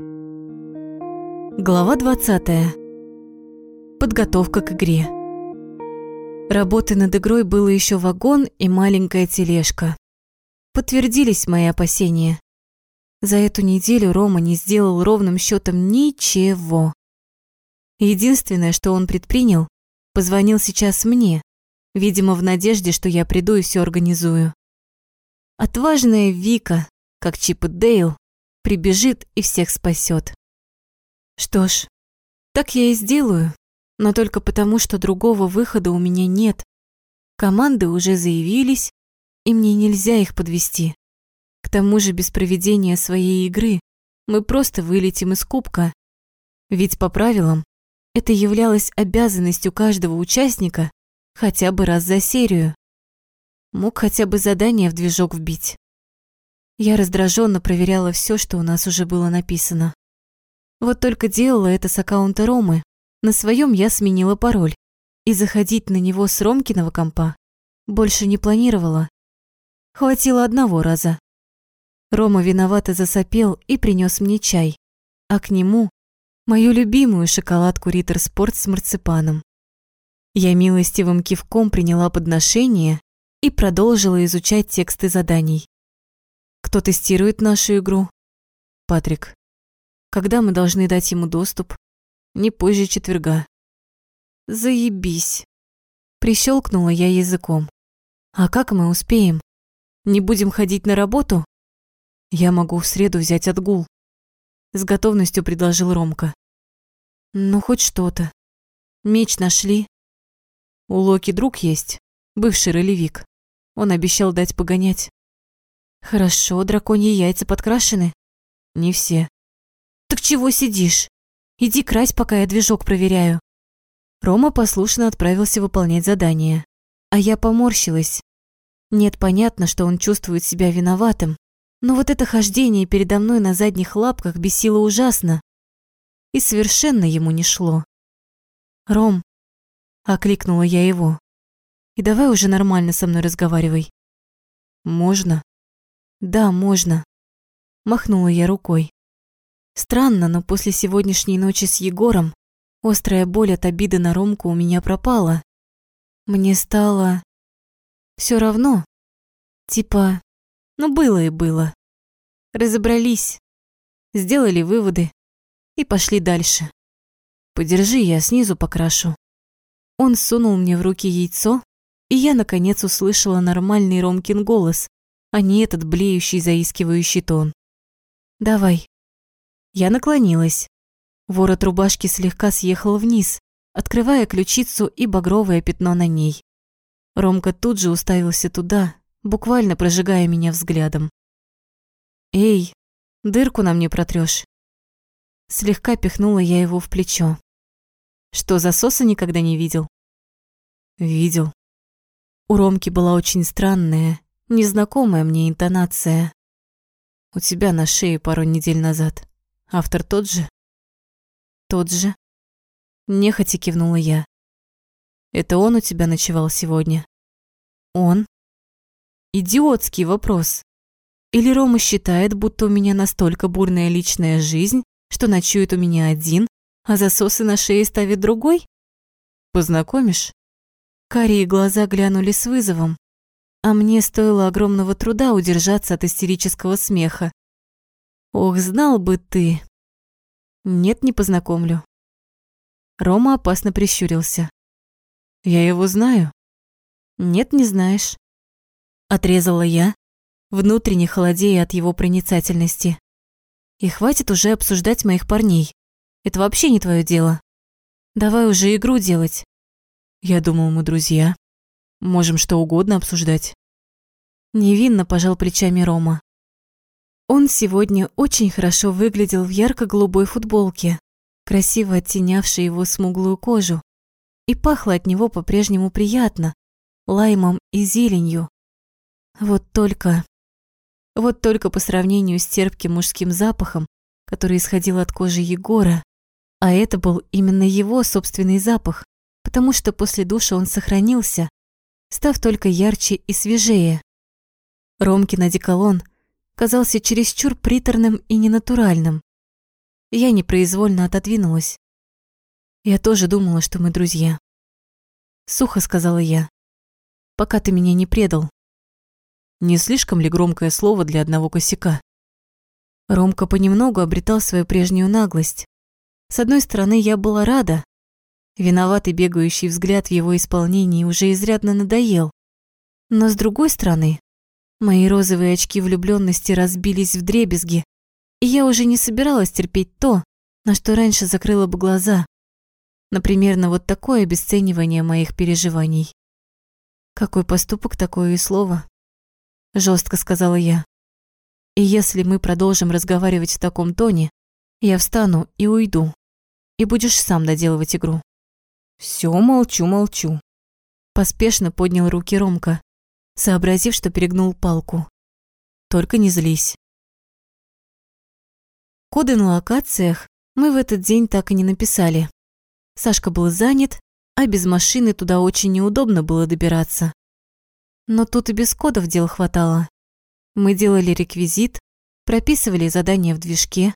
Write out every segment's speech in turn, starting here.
Глава 20. Подготовка к игре. Работы над игрой было еще вагон и маленькая тележка. Подтвердились мои опасения. За эту неделю Рома не сделал ровным счетом ничего. Единственное, что он предпринял, позвонил сейчас мне, видимо, в надежде, что я приду и все организую. Отважная Вика, как Чип и Дейл, прибежит и всех спасет. Что ж, так я и сделаю, но только потому, что другого выхода у меня нет. Команды уже заявились, и мне нельзя их подвести. К тому же без проведения своей игры мы просто вылетим из кубка. Ведь по правилам это являлось обязанностью каждого участника хотя бы раз за серию. Мог хотя бы задание в движок вбить. Я раздраженно проверяла все, что у нас уже было написано. Вот только делала это с аккаунта Ромы. На своем я сменила пароль. И заходить на него с Ромкиного компа больше не планировала. Хватило одного раза. Рома виновато засопел и принес мне чай, а к нему мою любимую шоколадку Риттер Спорт с марципаном. Я милостивым кивком приняла подношение и продолжила изучать тексты заданий. Кто тестирует нашу игру? Патрик. Когда мы должны дать ему доступ? Не позже четверга. Заебись. Прищелкнула я языком. А как мы успеем? Не будем ходить на работу? Я могу в среду взять отгул. С готовностью предложил Ромка. Ну, хоть что-то. Меч нашли. У Локи друг есть, бывший ролевик. Он обещал дать погонять. Хорошо, драконьи яйца подкрашены? Не все. Так чего сидишь? Иди крась, пока я движок проверяю. Рома послушно отправился выполнять задание. А я поморщилась. Нет, понятно, что он чувствует себя виноватым. Но вот это хождение передо мной на задних лапках бесило ужасно. И совершенно ему не шло. «Ром», — окликнула я его, — «и давай уже нормально со мной разговаривай». «Можно?» «Да, можно», — махнула я рукой. Странно, но после сегодняшней ночи с Егором острая боль от обиды на Ромку у меня пропала. Мне стало... все равно. Типа, ну было и было. Разобрались, сделали выводы и пошли дальше. Подержи, я снизу покрашу. Он сунул мне в руки яйцо, и я, наконец, услышала нормальный Ромкин голос, а не этот блеющий, заискивающий тон. «Давай, я наклонилась. Ворот рубашки слегка съехал вниз, открывая ключицу и багровое пятно на ней. Ромка тут же уставился туда, буквально прожигая меня взглядом. «Эй, дырку нам не протрёшь!» Слегка пихнула я его в плечо. «Что, засоса никогда не видел?» «Видел». У Ромки была очень странная, незнакомая мне интонация. «У тебя на шее пару недель назад». Автор тот же? Тот же. Нехотя кивнула я. Это он у тебя ночевал сегодня? Он? Идиотский вопрос. Или Рома считает, будто у меня настолько бурная личная жизнь, что ночует у меня один, а засосы на шее ставит другой? Познакомишь? Карие глаза глянули с вызовом, а мне стоило огромного труда удержаться от истерического смеха. Ох, знал бы ты. Нет, не познакомлю. Рома опасно прищурился. Я его знаю. Нет, не знаешь. Отрезала я, внутренне холодея от его проницательности. И хватит уже обсуждать моих парней. Это вообще не твое дело. Давай уже игру делать. Я думал, мы друзья. Можем что угодно обсуждать. Невинно пожал плечами Рома. Он сегодня очень хорошо выглядел в ярко-голубой футболке, красиво оттенявшей его смуглую кожу, и пахло от него по-прежнему приятно, лаймом и зеленью. Вот только... Вот только по сравнению с терпким мужским запахом, который исходил от кожи Егора, а это был именно его собственный запах, потому что после душа он сохранился, став только ярче и свежее. Ромкин одеколон – казался чересчур приторным и ненатуральным. Я непроизвольно отодвинулась. Я тоже думала, что мы друзья. Сухо сказала я. Пока ты меня не предал. Не слишком ли громкое слово для одного косяка? Ромка понемногу обретал свою прежнюю наглость. С одной стороны, я была рада. Виноватый бегающий взгляд в его исполнении уже изрядно надоел. Но с другой стороны, мои розовые очки влюбленности разбились в дребезги, и я уже не собиралась терпеть то, на что раньше закрыла бы глаза. Например, на вот такое обесценивание моих переживаний. Какой поступок, такое и слово. Жестко сказала я. И если мы продолжим разговаривать в таком тоне, я встану и уйду. И будешь сам доделывать игру. Все, молчу, молчу. Поспешно поднял руки Ромка, сообразив, что перегнул палку. Только не злись. Коды на локациях мы в этот день так и не написали. Сашка был занят, а без машины туда очень неудобно было добираться. Но тут и без кодов дел хватало. Мы делали реквизит, прописывали задания в движке,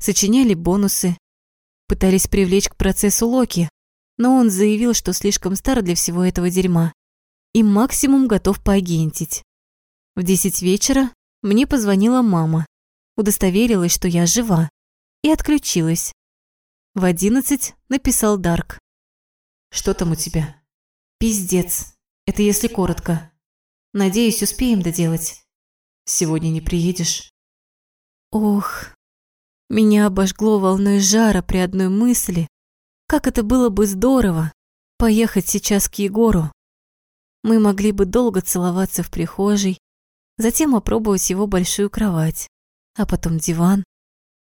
сочиняли бонусы, пытались привлечь к процессу Локи, но он заявил, что слишком стар для всего этого дерьма и максимум готов поагентить. В десять вечера мне позвонила мама, удостоверилась, что я жива, и отключилась. В одиннадцать написал Дарк. «Что там у тебя?» «Пиздец. Это если коротко. Надеюсь, успеем доделать». Сегодня не приедешь?» Ох, меня обожгло волной жара при одной мысли, как это было бы здорово поехать сейчас к Егору. Мы могли бы долго целоваться в прихожей, затем опробовать его большую кровать, а потом диван,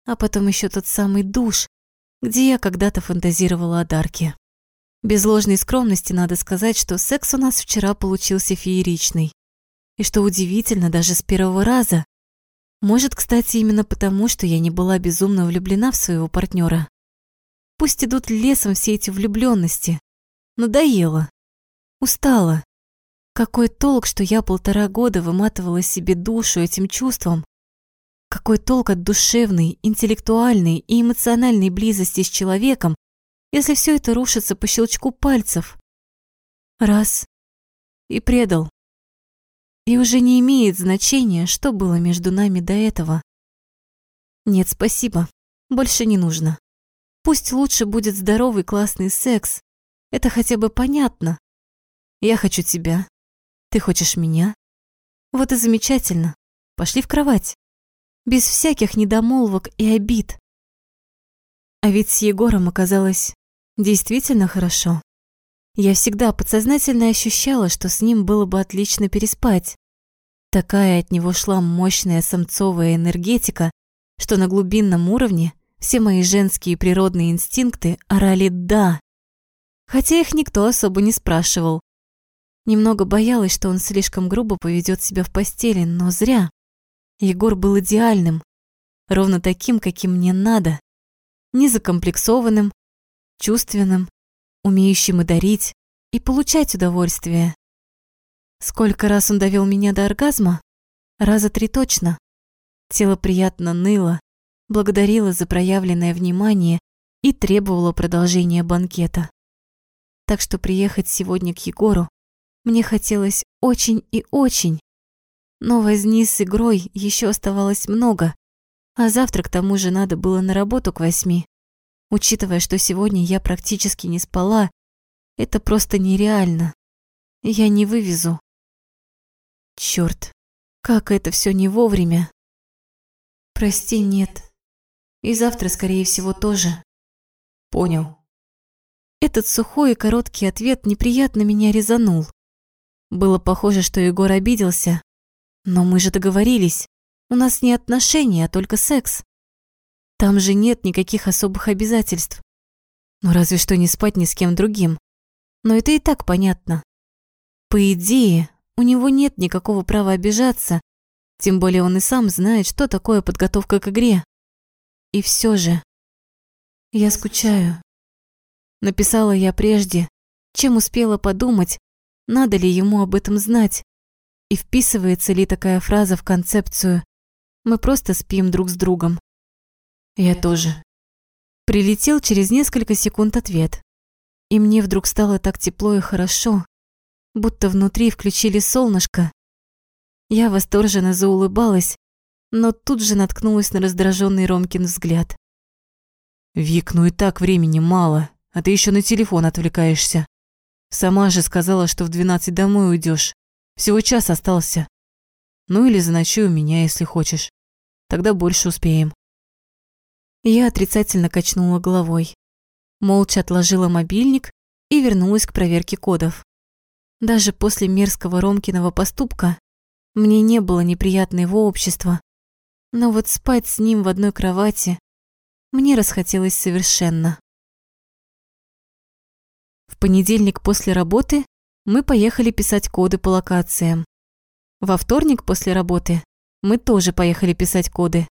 а потом еще тот самый душ, где я когда-то фантазировала о Дарке. Без ложной скромности надо сказать, что секс у нас вчера получился фееричный. И что удивительно, даже с первого раза. Может, кстати, именно потому, что я не была безумно влюблена в своего партнера. Пусть идут лесом все эти влюбленности. Надоело. Устала. Какой толк, что я полтора года выматывала себе душу этим чувством? Какой толк от душевной, интеллектуальной и эмоциональной близости с человеком, если все это рушится по щелчку пальцев? Раз. И предал. И уже не имеет значения, что было между нами до этого. Нет, спасибо. Больше не нужно. Пусть лучше будет здоровый классный секс. Это хотя бы понятно. Я хочу тебя. Ты хочешь меня? Вот и замечательно. Пошли в кровать. Без всяких недомолвок и обид. А ведь с Егором оказалось действительно хорошо. Я всегда подсознательно ощущала, что с ним было бы отлично переспать. Такая от него шла мощная самцовая энергетика, что на глубинном уровне все мои женские природные инстинкты орали «да», хотя их никто особо не спрашивал. Немного боялась, что он слишком грубо поведет себя в постели, но зря. Егор был идеальным, ровно таким, каким мне надо. Незакомплексованным, чувственным, умеющим и дарить, и получать удовольствие. Сколько раз он довел меня до оргазма? Раза три точно. Тело приятно ныло, благодарило за проявленное внимание и требовало продолжения банкета. Так что приехать сегодня к Егору мне хотелось очень и очень. Но возни с игрой еще оставалось много, а завтра к тому же надо было на работу к восьми. Учитывая, что сегодня я практически не спала, это просто нереально. Я не вывезу. Черт, как это все не вовремя. Прости, нет. И завтра, скорее всего, тоже. Понял. Этот сухой и короткий ответ неприятно меня резанул. Было похоже, что Егор обиделся. Но мы же договорились. У нас не отношения, а только секс. Там же нет никаких особых обязательств. Ну разве что не спать ни с кем другим. Но это и так понятно. По идее, у него нет никакого права обижаться, тем более он и сам знает, что такое подготовка к игре. И все же... Я скучаю. Написала я прежде, чем успела подумать, надо ли ему об этом знать, и вписывается ли такая фраза в концепцию «мы просто спим друг с другом». Я тоже. Прилетел через несколько секунд ответ. И мне вдруг стало так тепло и хорошо, будто внутри включили солнышко. Я восторженно заулыбалась, но тут же наткнулась на раздраженный Ромкин взгляд. «Вик, ну и так времени мало, а ты еще на телефон отвлекаешься. Сама же сказала, что в двенадцать домой уйдешь. Всего час остался. Ну или заночуй у меня, если хочешь. Тогда больше успеем». Я отрицательно качнула головой. Молча отложила мобильник и вернулась к проверке кодов. Даже после мерзкого Ромкиного поступка мне не было неприятно его общества. Но вот спать с ним в одной кровати мне расхотелось совершенно. В понедельник после работы мы поехали писать коды по локациям. Во вторник после работы мы тоже поехали писать коды.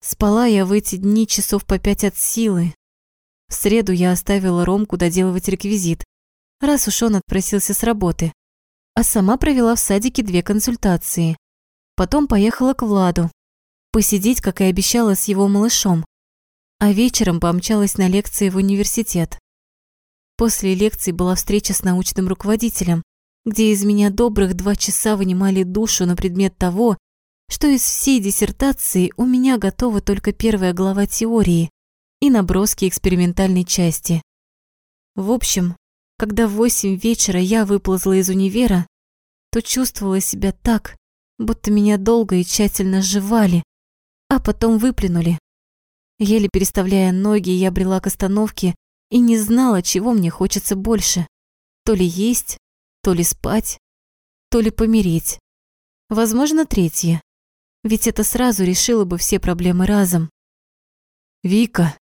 Спала я в эти дни часов по пять от силы. В среду я оставила Ромку доделывать реквизит, раз уж он отпросился с работы. А сама провела в садике две консультации. Потом поехала к Владу, посидеть, как и обещала, с его малышом. А вечером помчалась на лекции в университет. После лекции была встреча с научным руководителем, где из меня добрых два часа вынимали душу на предмет того, что из всей диссертации у меня готова только первая глава теории и наброски экспериментальной части. В общем, когда в восемь вечера я выползла из универа, то чувствовала себя так, будто меня долго и тщательно жевали, а потом выплюнули. Еле переставляя ноги, я брела к остановке и не знала, чего мне хочется больше. То ли есть, то ли спать, то ли помереть. Возможно, третье ведь это сразу решило бы все проблемы разом. «Вика!»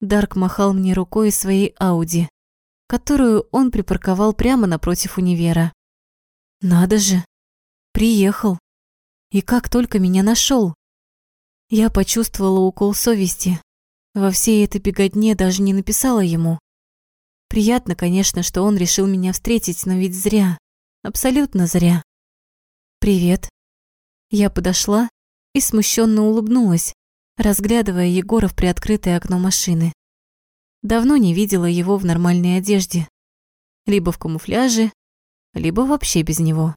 Дарк махал мне рукой своей Ауди, которую он припарковал прямо напротив универа. «Надо же! Приехал! И как только меня нашел. Я почувствовала укол совести. Во всей этой беготне даже не написала ему. Приятно, конечно, что он решил меня встретить, но ведь зря. Абсолютно зря. «Привет», я подошла и смущенно улыбнулась, разглядывая Егора в приоткрытое окно машины. Давно не видела его в нормальной одежде. Либо в камуфляже, либо вообще без него.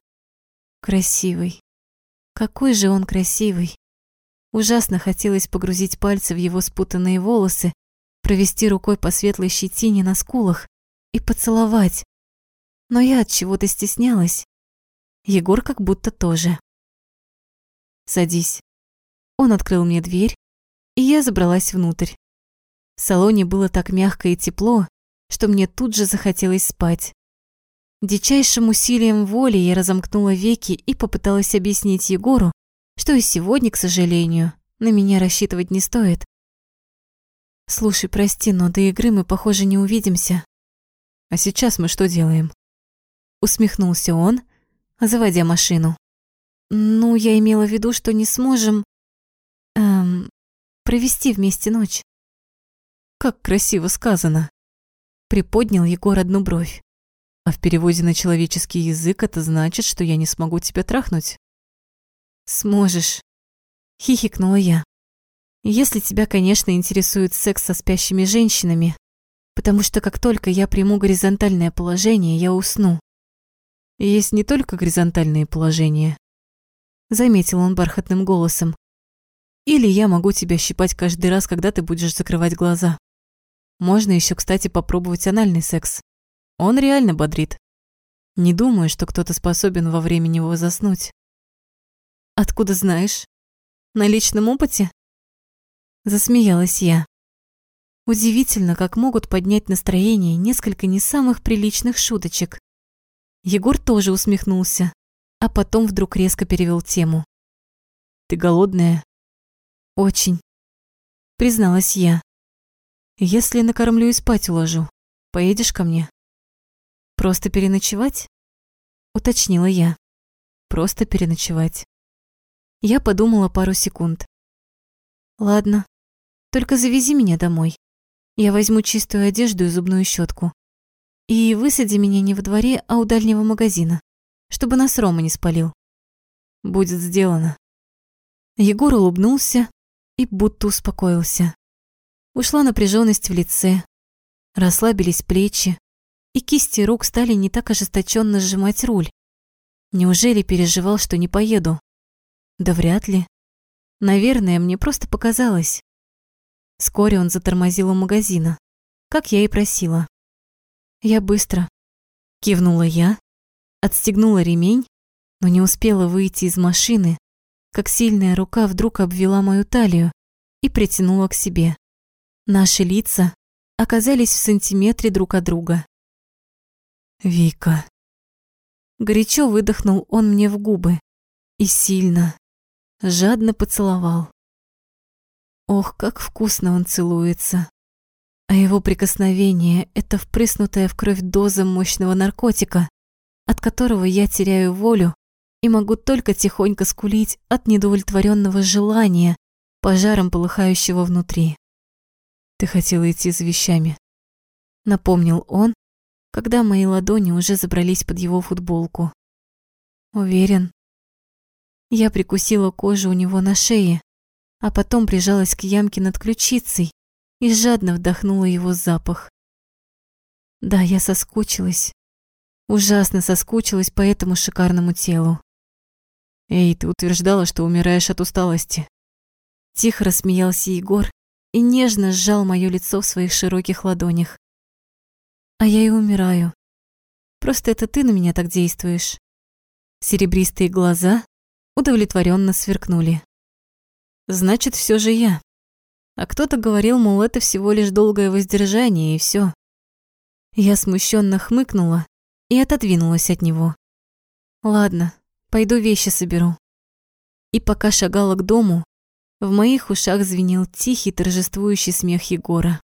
Красивый. Какой же он красивый. Ужасно хотелось погрузить пальцы в его спутанные волосы, провести рукой по светлой щетине на скулах и поцеловать. Но я от чего-то стеснялась. Егор как будто тоже. Садись. Он открыл мне дверь, и я забралась внутрь. В салоне было так мягко и тепло, что мне тут же захотелось спать. Дичайшим усилием воли я разомкнула веки и попыталась объяснить Егору, что и сегодня, к сожалению, на меня рассчитывать не стоит. Слушай, прости, но до игры мы, похоже, не увидимся. А сейчас мы что делаем? Усмехнулся он, заводя машину. Ну, я имела в виду, что не сможем... Эм, провести вместе ночь. Как красиво сказано. Приподнял Егор одну бровь. А в переводе на человеческий язык это значит, что я не смогу тебя трахнуть. Сможешь. Хихикнула я. Если тебя, конечно, интересует секс со спящими женщинами, потому что как только я приму горизонтальное положение, я усну. Есть не только горизонтальные положения, заметил он бархатным голосом. Или я могу тебя щипать каждый раз, когда ты будешь закрывать глаза. Можно еще, кстати, попробовать анальный секс. Он реально бодрит. Не думаю, что кто-то способен во время него заснуть. Откуда знаешь? На личном опыте? Засмеялась я. Удивительно, как могут поднять настроение несколько не самых приличных шуточек. Егор тоже усмехнулся, а потом вдруг резко перевел тему. «Ты голодная?» «Очень», — призналась я. «Если накормлю и спать уложу, поедешь ко мне?» «Просто переночевать?» — уточнила я. «Просто переночевать». Я подумала пару секунд. «Ладно, только завези меня домой. Я возьму чистую одежду и зубную щетку. И высади меня не во дворе, а у дальнего магазина чтобы нас Рома не спалил. Будет сделано. Егор улыбнулся и будто успокоился. Ушла напряженность в лице, расслабились плечи, и кисти рук стали не так ожесточенно сжимать руль. Неужели переживал, что не поеду? Да вряд ли. Наверное, мне просто показалось. Вскоре он затормозил у магазина, как я и просила. Я быстро. Кивнула я, отстегнула ремень, но не успела выйти из машины, как сильная рука вдруг обвела мою талию и притянула к себе. Наши лица оказались в сантиметре друг от друга. «Вика». Горячо выдохнул он мне в губы и сильно, жадно поцеловал. Ох, как вкусно он целуется. А его прикосновение — это впрыснутая в кровь доза мощного наркотика, от которого я теряю волю и могу только тихонько скулить от недовлетворенного желания, пожаром полыхающего внутри. «Ты хотела идти за вещами», — напомнил он, когда мои ладони уже забрались под его футболку. Уверен. Я прикусила кожу у него на шее, а потом прижалась к ямке над ключицей и жадно вдохнула его запах. Да, я соскучилась. Ужасно соскучилась по этому шикарному телу. «Эй, ты утверждала, что умираешь от усталости». Тихо рассмеялся Егор и нежно сжал моё лицо в своих широких ладонях. А я и умираю. Просто это ты на меня так действуешь. Серебристые глаза удовлетворенно сверкнули. Значит, все же я. А кто-то говорил, мол, это всего лишь долгое воздержание, и все. Я смущенно хмыкнула и отодвинулась от него. Ладно, пойду вещи соберу. И пока шагала к дому, в моих ушах звенел тихий торжествующий смех Егора.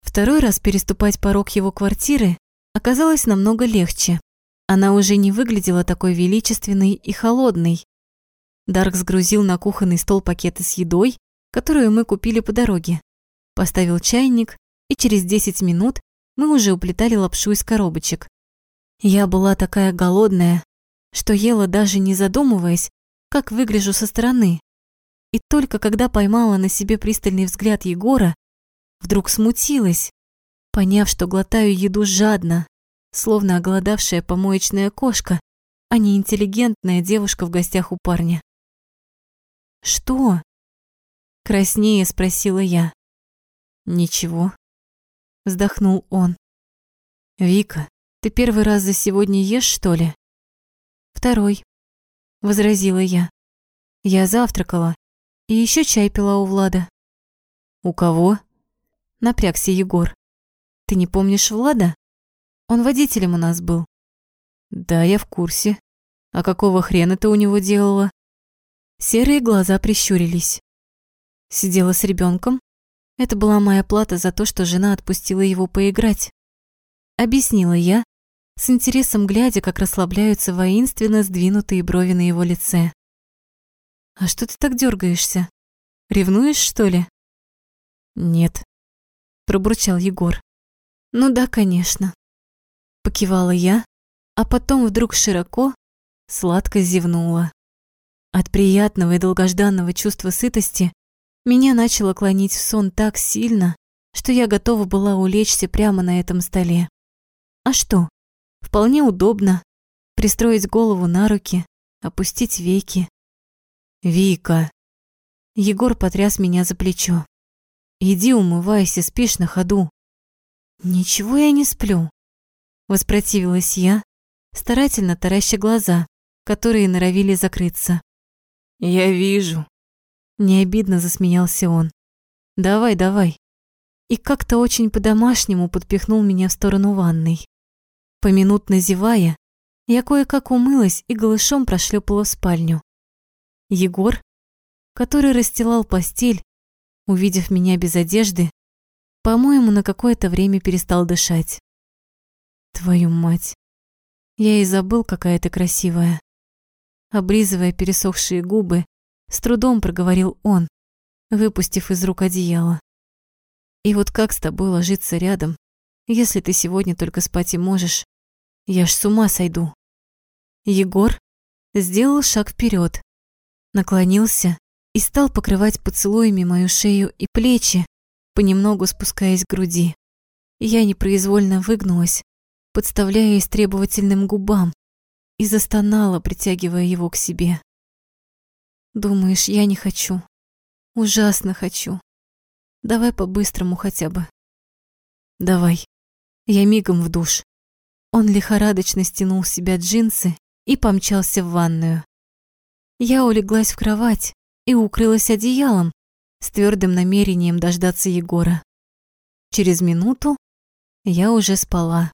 Второй раз переступать порог его квартиры оказалось намного легче. Она уже не выглядела такой величественной и холодной. Дарк сгрузил на кухонный стол пакеты с едой, которую мы купили по дороге. Поставил чайник, и через 10 минут мы уже уплетали лапшу из коробочек. Я была такая голодная, что ела даже не задумываясь, как выгляжу со стороны. И только когда поймала на себе пристальный взгляд Егора, Вдруг смутилась, поняв, что глотаю еду жадно, словно оголодавшая помоечная кошка, а не интеллигентная девушка в гостях у парня. «Что?» – краснее спросила я. «Ничего», – вздохнул он. «Вика, ты первый раз за сегодня ешь, что ли?» «Второй», – возразила я. «Я завтракала и еще чай пила у Влада». «У кого?» Напрягся Егор. Ты не помнишь Влада? Он водителем у нас был. Да, я в курсе. А какого хрена ты у него делала? Серые глаза прищурились. Сидела с ребенком. Это была моя плата за то, что жена отпустила его поиграть. Объяснила я, с интересом глядя, как расслабляются воинственно сдвинутые брови на его лице. «А что ты так дергаешься? Ревнуешь, что ли?» «Нет», пробурчал Егор. Ну да, конечно. Покивала я, а потом вдруг широко, сладко зевнула. От приятного и долгожданного чувства сытости меня начало клонить в сон так сильно, что я готова была улечься прямо на этом столе. А что? Вполне удобно пристроить голову на руки, опустить веки. «Вика!» Егор потряс меня за плечо. Иди умывайся, спишь на ходу. Ничего я не сплю. Воспротивилась я, старательно тараща глаза, которые норовили закрыться. Я вижу. Не обидно засмеялся он. Давай, давай. И как-то очень по-домашнему подпихнул меня в сторону ванной. Поминутно зевая, я кое-как умылась и голышом прошлепала в спальню. Егор, который расстилал постель, увидев меня без одежды, по-моему, на какое-то время перестал дышать. Твою мать. Я и забыл, какая ты красивая. Облизывая пересохшие губы, с трудом проговорил он, выпустив из рук одеяло. И вот как с тобой ложиться рядом, если ты сегодня только спать и можешь? Я ж с ума сойду. Егор сделал шаг вперед, наклонился и стал покрывать поцелуями мою шею и плечи, понемногу спускаясь к груди. Я непроизвольно выгнулась, подставляясь требовательным губам, и застонала, притягивая его к себе. Думаешь, я не хочу? Ужасно хочу. Давай по-быстрому хотя бы. Давай. Я мигом в душ. Он лихорадочно стянул с себя джинсы и помчался в ванную. Я улеглась в кровать и укрылась одеялом с твердым намерением дождаться Егора. Через минуту я уже спала.